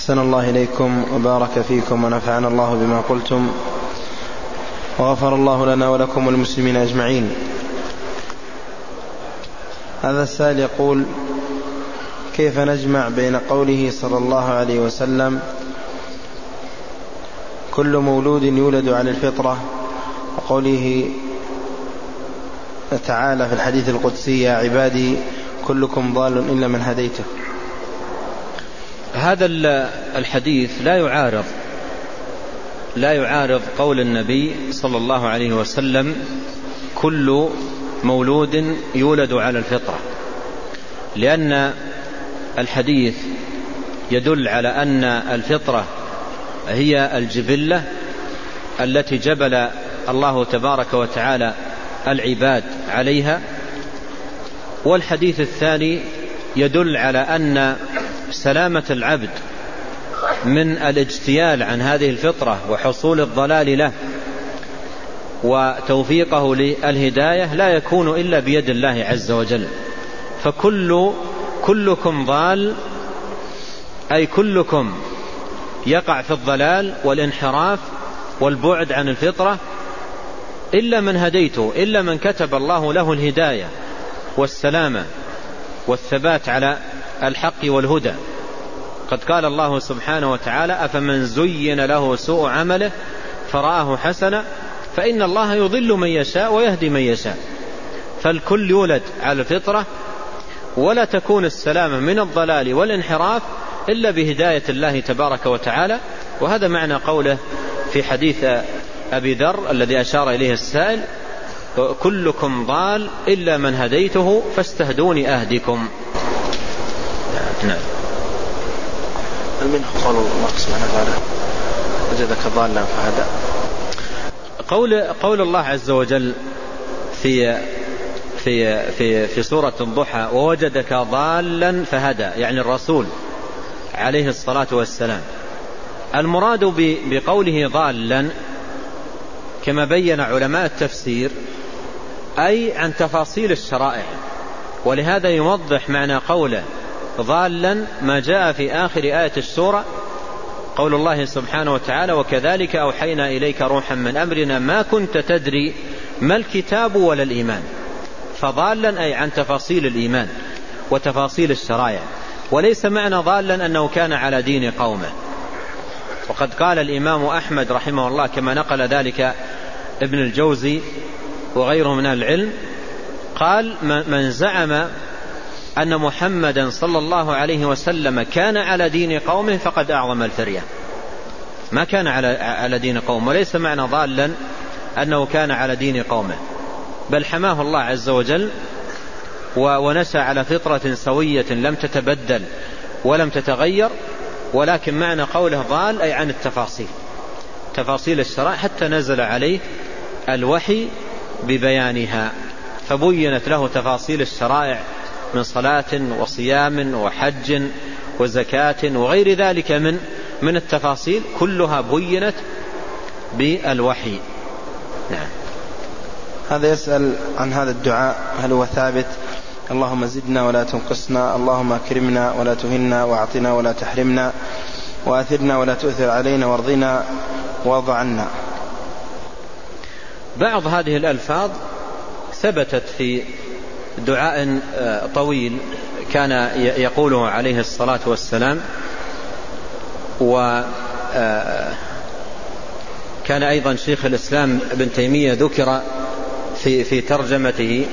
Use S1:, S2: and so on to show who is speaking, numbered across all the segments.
S1: أحسن الله إليكم وبارك فيكم ونفعنا الله بما قلتم وغفر الله لنا ولكم والمسلمين أجمعين. هذا السائل يقول كيف نجمع بين قوله صلى الله عليه وسلم كل مولود يولد على الفطرة وقوله تعالى في الحديث القدسي يا عبادي كلكم ضال إلا من هديته.
S2: هذا الحديث لا يعارض لا يعارض قول النبي صلى الله عليه وسلم كل مولود يولد على الفطرة لأن الحديث يدل على أن الفطرة هي الجبلة التي جبل الله تبارك وتعالى العباد عليها. والحديث الثاني يدل على أن سلامة العبد من الاجتيال عن هذه الفطرة وحصول الضلال له وتوفيقه للهداية لا يكون إلا بيد الله عز وجل. فكل كلكم ضال أي كلكم يقع في الضلال والانحراف والبعد عن الفطرة إلا من هديته إلا من كتب الله له الهداية والسلامة والثبات على الحق والهدى. قد قال الله سبحانه وتعالى أفمن زين له سوء عمله فرآه حسنا فإن الله يضل من يشاء ويهدي من يشاء. فالكل يولد على الفطرة ولا تكون السلامة من الضلال والانحراف إلا بهداية الله تبارك وتعالى. وهذا معنى قوله في حديث أبي ذر الذي أشار إليه السائل كلكم ضال إلا من هديته فاستهدوني أهدكم.
S1: نعم. هل منه. قول الله سبحانه وتعالى. وجدك ضالا فهدى
S2: قول قول الله عز وجل في في في في سورة الضحى ووجدك ضالا فهدى يعني الرسول عليه الصلاة والسلام. المراد بقوله ضالا كما بين علماء التفسير أي عن تفاصيل الشرائع. ولهذا يوضح معنى قوله ضالا ما جاء في آخر آية السورة قول الله سبحانه وتعالى وكذلك أوحينا إليك روحا من أمرنا ما كنت تدري ما الكتاب ولا الإيمان. فضالا أي عن تفاصيل الإيمان وتفاصيل الشرائع. وليس معنى ضالا أنه كان على دين قومه. وقد قال الإمام أحمد رحمه الله كما نقل ذلك ابن الجوزي وغيره من العلم قال من زعم أن محمدا صلى الله عليه وسلم كان على دين قومه فقد أعظم الفرية. ما كان على على دين قومه وليس معنى ضالا أنه كان على دين قومه. بل حماه الله عز وجل ونسى على فطرة سوية لم تتبدل ولم تتغير ولكن معنى قوله ضال أي عن التفاصيل. تفاصيل الشرائع حتى نزل عليه الوحي ببيانها فبينت له تفاصيل الشرائع من صلاة وصيام وحج وزكاة وغير ذلك من من التفاصيل كلها بينت بالوحي.
S1: نعم. هذا يسأل عن هذا الدعاء. هل هو ثابت؟ اللهم زدنا ولا تنقصنا. اللهم أكرمنا ولا تهنا وأعطنا ولا تحرمنا. وأثرنا ولا تؤثر علينا وارضنا. وارض عنا.
S2: بعض هذه الألفاظ ثبتت في دعاء آه، طويل كان يقوله عليه الصلاة والسلام و آه، كان أيضا شيخ الإسلام ابن تيمية ذكر في في ترجمته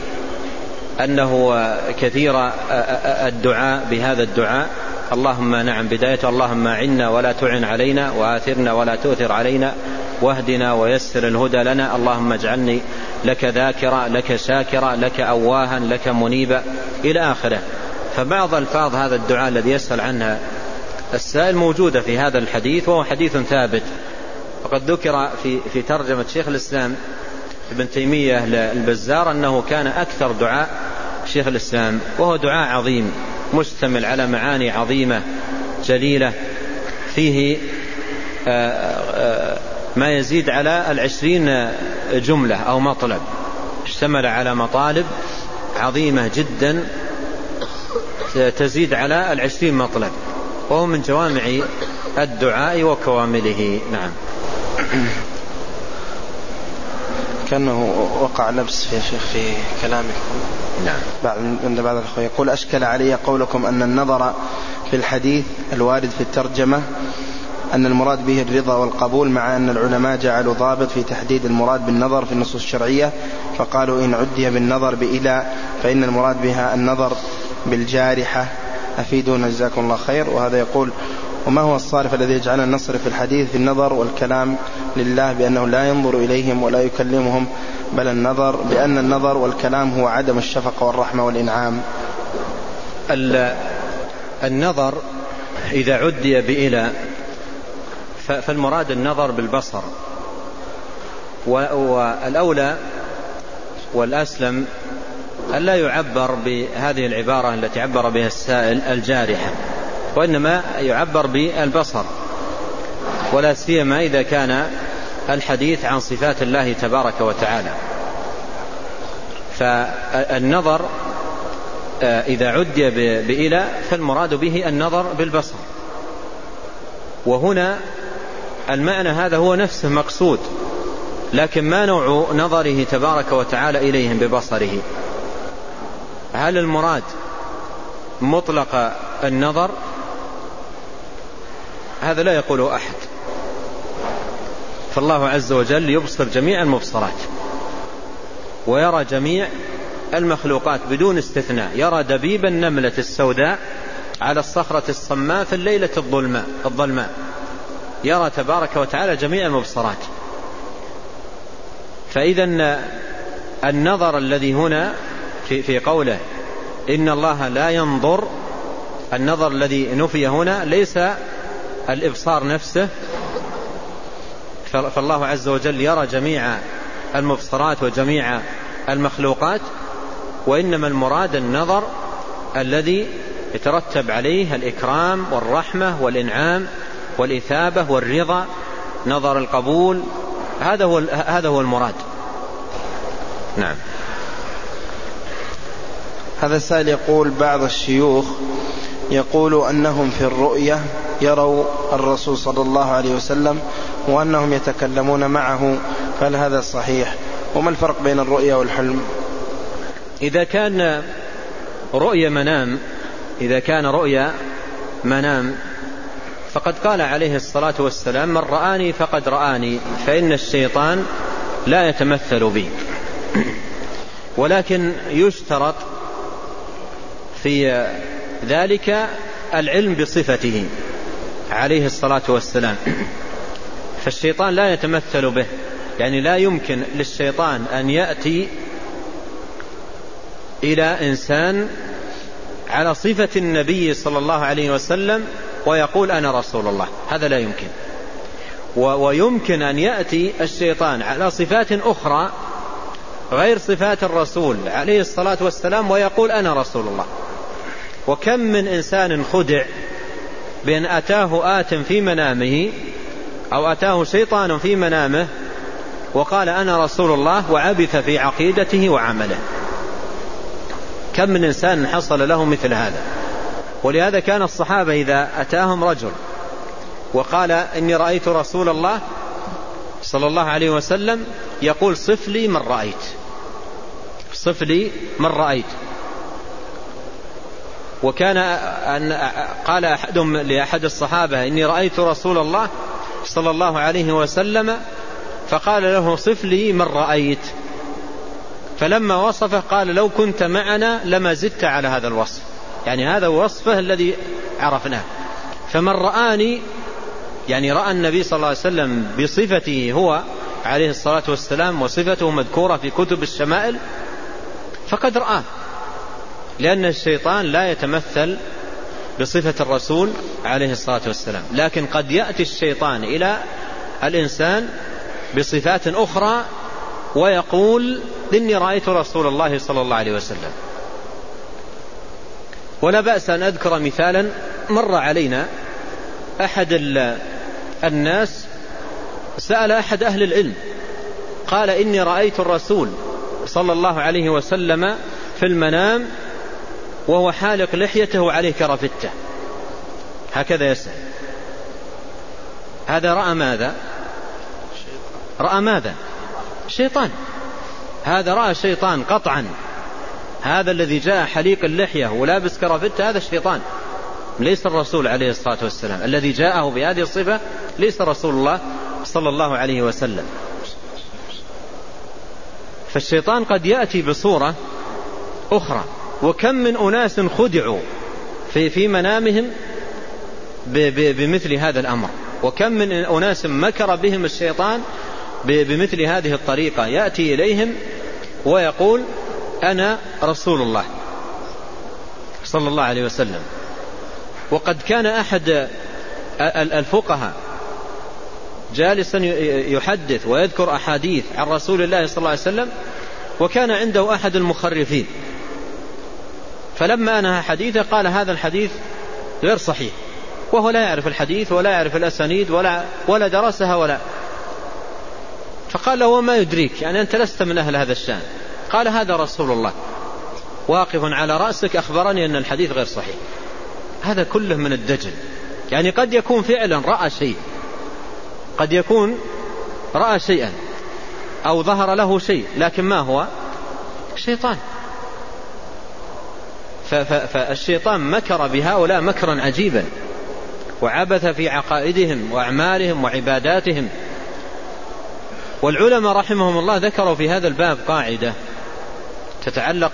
S2: أنه كثير الدعاء بهذا الدعاء. اللهم نعم بداية اللهم عنا ولا تعن علينا وآثرنا ولا تؤثر علينا واهدنا ويسر الهدى لنا اللهم اجعلني لك ذاكرا لك شاكرا لك أواها لك منيبا إلى آخره. فبعض ألفاظ هذا الدعاء الذي يسأل عنها السائل موجودة في هذا الحديث وهو حديث ثابت. وقد ذكر في في ترجمة شيخ الإسلام ابن تيمية البزار أنه كان أكثر دعاء شيخ الإسلام وهو دعاء عظيم مشتمل على معاني عظيمة جليلة فيه آه، آه، ما يزيد على العشرين جملة أو مطلب. اشتمل على مطالب عظيمة جدا تزيد على العشرين مطلب. وهو من جوامع الدعاء وكوامله. نعم.
S1: كأنه وقع لبس في شيخ في كلامكم نعم. عند بعض الأخوة يقول أشكل علي قولكم أن النظر في الحديث الوارد في الترجمة أن المراد به الرضا والقبول مع أن العلماء جعلوا ضابط في تحديد المراد بالنظر في النصوص الشرعية فقالوا إن عدي بالنظر بإلى فإن المراد بها النظر بالجارحة. أفيدونا جزاكم الله خير. وهذا يقول وما هو الصارف الذي يجعلنا نصرف الحديث في النظر والكلام لله بأنه لا ينظر إليهم ولا يكلمهم بل النظر بأن النظر والكلام هو عدم الشفقة والرحمة والإنعام.
S2: النظر إذا عدي بإلى فالمراد النظر بالبصر. والأولى والأسلم أن لا يعبر بهذه العبارة التي عبر بها السائل الجارحة وإنما يعبر بالبصر. ولا سيما إذا كان الحديث عن صفات الله تبارك وتعالى. فالنظر آه، إذا عدي بإلى فالمراد به النظر بالبصر. وهنا المعنى هذا هو نفسه مقصود لكن ما نوع نظره تبارك وتعالى إليهم ببصره؟ هل المراد مطلق النظر؟ هذا لا يقوله أحد. فالله عز وجل يبصر جميع المبصرات ويرى جميع المخلوقات بدون استثناء يرى دبيب النملة السوداء على الصخرة الصماء في الليلة الظلماء الظلماء. يرى تبارك وتعالى جميع المبصرات. فإذا النظر الذي هنا في, في قوله إن الله لا ينظر النظر الذي نفي هنا ليس الإبصار نفسه فالله عز وجل يرى جميع المبصرات وجميع المخلوقات وإنما المراد النظر الذي يترتب عليه الإكرام والرحمة والإنعام والإثابة والرضا نظر القبول هذا هو هذا هو المراد. نعم.
S1: هذا السائل يقول بعض الشيوخ يقول أنهم في الرؤية يروا الرسول صلى الله عليه وسلم وأنهم يتكلمون معه فهل هذا صحيح؟ وما الفرق بين الرؤية والحلم؟
S2: إذا كان رؤيا منام إذا كان رؤيا منام فقد قال عليه الصلاة والسلام من رآني فقد رآني فإن الشيطان لا يتمثل بي. ولكن يشترط في ذلك العلم بصفته عليه الصلاة والسلام. فالشيطان لا يتمثل به يعني لا يمكن للشيطان أن يأتي إلى إنسان على صفة النبي صلى الله عليه وسلم ويقول أنا رسول الله. هذا لا يمكن. ويمكن أن يأتي الشيطان على صفات أخرى غير صفات الرسول عليه الصلاة والسلام ويقول أنا رسول الله. وكم من إنسان خدع بأن أتاه آت في منامه أو أتاه شيطان في منامه وقال أنا رسول الله وعبث في عقيدته وعمله. كم من إنسان حصل له مثل هذا؟ ولهذا كان الصحابة إذا أتاهم رجل وقال إني رأيت رسول الله صلى الله عليه وسلم يقول صف لي من رأيت. صف لي من رأيت. وكان أن قال أحدهم لأحد الصحابة إني رأيت رسول الله صلى الله عليه وسلم فقال له صف لي من رأيت. فلما وصفه قال لو كنت معنا لما زدت على هذا الوصف. يعني هذا وصفه الذي عرفناه. فمن رآني يعني رأى النبي صلى الله عليه وسلم بصفته هو عليه الصلاة والسلام وصفته مذكورة في كتب الشمائل فقد رآه. لأن الشيطان لا يتمثل بصفة الرسول عليه الصلاة والسلام. لكن قد يأتي الشيطان إلى الإنسان بصفات أخرى ويقول إني رأيت رسول الله صلى الله عليه وسلم. ولا بأس أن أذكر مثالا مر علينا أحد الناس سأل أحد أهل العلم قال إني رأيت الرسول صلى الله عليه وسلم في المنام وهو حالق لحيته وعليه كرفتة هكذا يسأل. هذا رأى ماذا؟ رأى ماذا؟ شيطان. هذا رأى شيطان قطعا. هذا الذي جاء حليق اللحية ولابس كرافتة هذا الشيطان. ليس الرسول عليه الصلاة والسلام. الذي جاءه بهذه الصفة ليس رسول الله صلى الله عليه وسلم. فالشيطان قد يأتي بصورة أخرى. وكم من أناس خدعوا في, في منامهم بمثل هذا الأمر. وكم من أناس مكر بهم الشيطان بمثل هذه الطريقة. يأتي إليهم ويقول أنا رسول الله صلى الله عليه وسلم. وقد كان أحد الفقهاء جالسا يحدث ويذكر أحاديث عن رسول الله صلى الله عليه وسلم وكان عنده أحد المخرفين. فلما أنهى حديثه قال هذا الحديث غير صحيح وهو لا يعرف الحديث ولا يعرف الأسانيد ولا, ولا درسها ولا. فقال له وما يدريك؟ يعني أنت لست من أهل هذا الشأن. قال هذا رسول الله. واقف على رأسك أخبرني أن الحديث غير صحيح. هذا كله من الدجل. يعني قد يكون فعلا رأى شيء. قد يكون رأى شيئا أو ظهر له شيء لكن ما هو؟ شيطان فالشيطان مكر بهؤلاء مكرا عجيبا وعبث في عقائدهم وأعمالهم وعباداتهم. والعلماء رحمهم الله ذكروا في هذا الباب قاعدة. تتعلق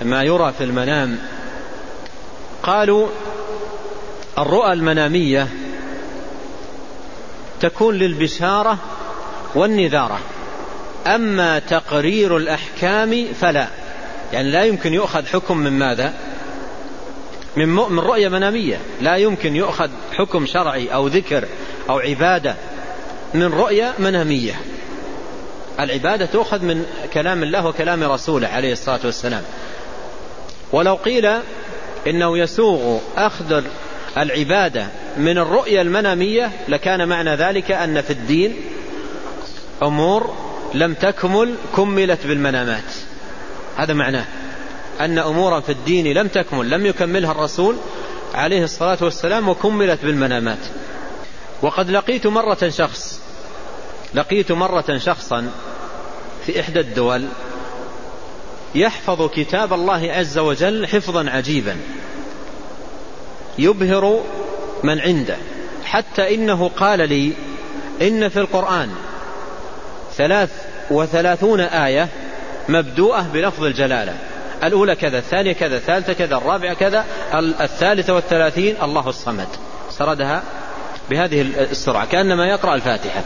S2: بما يرى في المنام. قالوا الرؤى المنامية تكون للبشارة والنذارة أما تقرير الأحكام فلا. يعني لا يمكن يؤخذ حكم من ماذا؟ من, من رؤية منامية. لا يمكن يؤخذ حكم شرعي أو ذكر أو عبادة من رؤية منامية. العبادة تؤخذ من كلام الله وكلام رسوله عليه الصلاة والسلام. ولو قيل إنه يسوغ أخذ العبادة من الرؤية المنامية لكان معنى ذلك أن في الدين أمور لم تكمل كملت بالمنامات. هذا معناه أن أمورا في الدين لم تكمل لم يكملها الرسول عليه الصلاة والسلام وكملت بالمنامات. وقد لقيت مرة شخص لقيت مرة شخصا في إحدى الدول يحفظ كتاب الله عز وجل حفظا عجيبا. يبهر من عنده. حتى إنه قال لي إن في القرآن ثلاث وثلاثون آية مبدوءة بلفظ الجلالة. الأولى كذا الثانية كذا الثالثة كذا الرابعة كذا الثالثة والثلاثين الله الصمد. سردها بهذه السرعة كأنما يقرأ الفاتحة.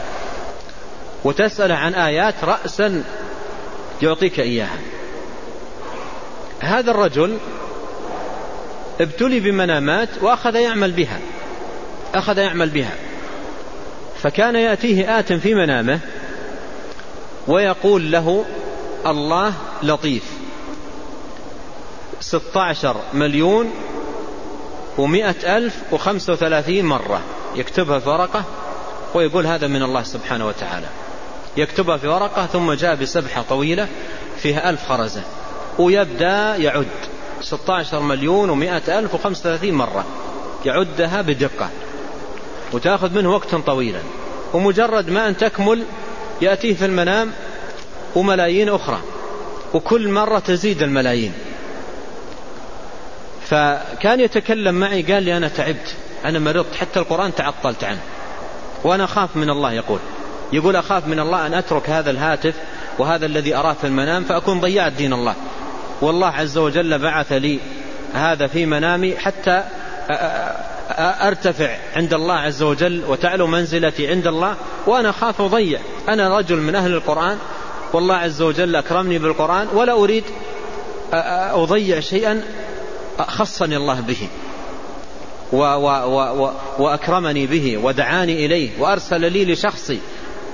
S2: وتسأل عن آيات رأسا يعطيك إياها. هذا الرجل ابتلي بمنامات وأخذ يعمل بها أخذ يعمل بها. فكان يأتيه آت في منامه ويقول له الله لطيف ستة عشر مليون ومائة ألف وخمسة وثلاثين مرة. يكتبها في ورقة ويقول هذا من الله سبحانه وتعالى. يكتبها في ورقة ثم جاء بسبحة طويلة فيها ألف خرزة. ويبدأ يعد 16 مليون ومائة ألف وخمسة وثلاثين مرة. يعدها بدقة. وتأخذ منه وقتا طويلا. ومجرد ما أن تكمل يأتيه في المنام وملايين أخرى. وكل مرة تزيد الملايين. فكان يتكلم معي قال لي أنا تعبت. أنا مرضت. حتى القرآن تعطلت عنه. وأنا أخاف من الله يقول. يقول أخاف من الله أن أترك هذا الهاتف وهذا الذي أراه في المنام فأكون ضيعت دين الله. والله عز وجل بعث لي هذا في منامي حتى أرتفع عند الله عز وجل وتعلو منزلتي عند الله وأنا خاف أضيع أنا رجل من أهل القرآن. والله عز وجل أكرمني بالقرآن ولا أريد أضيع شيئا خصني الله به و و و وأكرمني به ودعاني إليه وأرسل لي لشخصي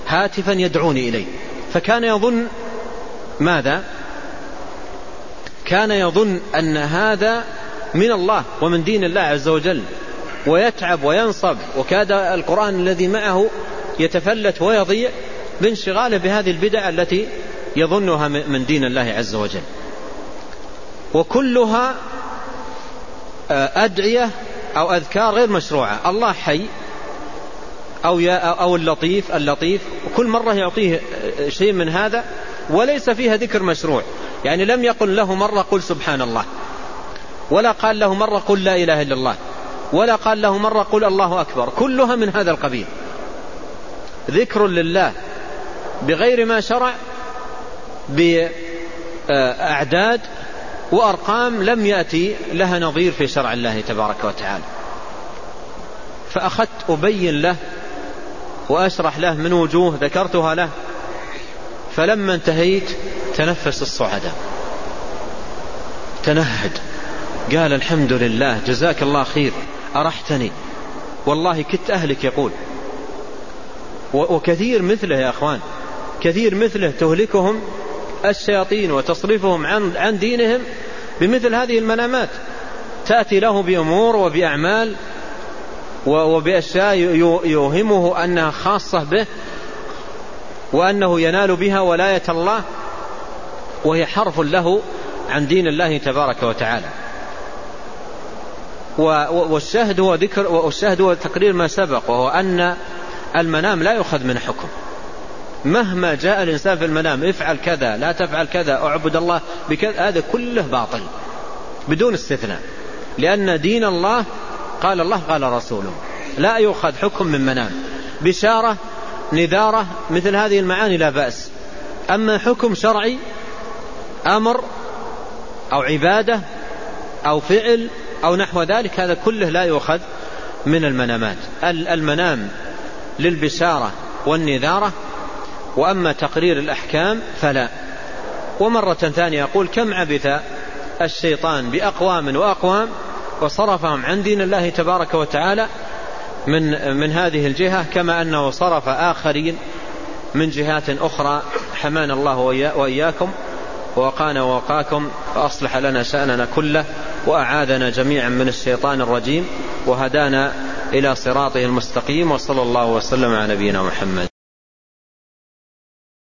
S2: هاتفا يدعوني إليه. فكان يظن ماذا؟ كان يظن أن هذا من الله ومن دين الله عز وجل. ويتعب وينصب. وكاد القرآن الذي معه يتفلت ويضيع بانشغاله بهذه البدع التي يظنها من دين الله عز وجل. وكلها آه، أدعية أو أذكار غير مشروعة. الله حي. أو, أو اللطيف اللطيف. وكل مرة يعطيه شيء من هذا وليس فيها ذكر مشروع. يعني لم يقل له مرة قل سبحان الله. ولا قال له مرة قل لا إله إلا الله. ولا قال له مرة قل الله أكبر. كلها من هذا القبيل. ذكر لله بغير ما شرع بأعداد وأرقام لم يأتي لها نظير في شرع الله تبارك وتعالى. فأخذت أبين له وأشرح له من وجوه ذكرتها له. فلما انتهيت تنفس الصعداء تنهد. قال الحمد لله جزاك الله خير أرحتني. والله كنت أهلك يقول. وكثير مثله يا أخوان. كثير مثله تهلكهم الشياطين وتصرفهم عن, عن دينهم بمثل هذه المنامات تأتي له بأمور وبأعمال وبأشياء يوهمه أنها خاصة به وأنه ينال بها ولاية الله وهي حرف له عن دين الله تبارك وتعالى. والشاهد هو ذكر والشاهد هو تقرير ما سبق وهو أن المنام لا يؤخذ من حكم. مهما جاء الإنسان في المنام افعل كذا لا تفعل كذا أعبد الله بكذا هذا كله باطل بدون استثناء. لأن دين الله قال الله قال رسوله. لا يؤخذ حكم من منام. بشارة نذارة مثل هذه المعاني لا بأس. أما حكم شرعي أمر أو عبادة أو فعل أو نحو ذلك هذا كله لا يؤخذ من المنامات. المنام للبشارة والنذارة وأما تقرير الأحكام فلا. ومرة ثانية يقول كم عبث الشيطان بأقوام وأقوام وصرفهم عن دين الله تبارك وتعالى من من هذه الجهة كما أنه صرف آخرين من جهات أخرى حمانا الله وإياكم ووقانا ووقاكم وأصلح لنا شأننا كله وأعاذنا جميعا من الشيطان الرجيم وهدانا إلى صراطه المستقيم وصلى الله وسلم على نبينا محمد.